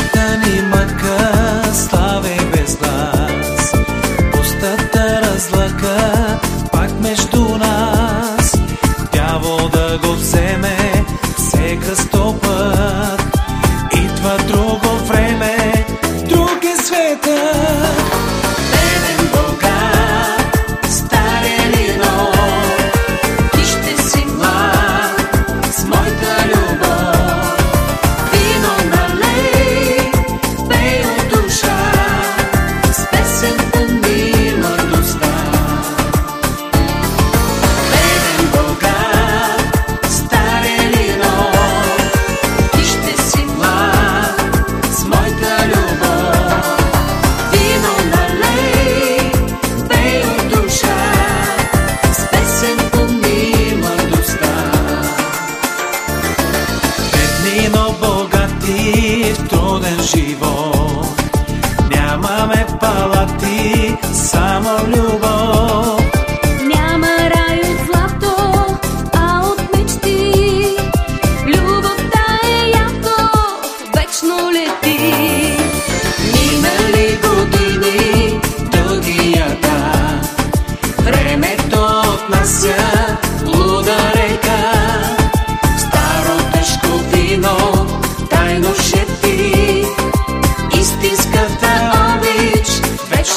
света ни мъка, слава без нас. Пустата разлъка, пак между нас. Дявол да го вземе, все кръстопът. Идва друго време, друг е светът. život. Nemáme pala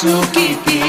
to keep it.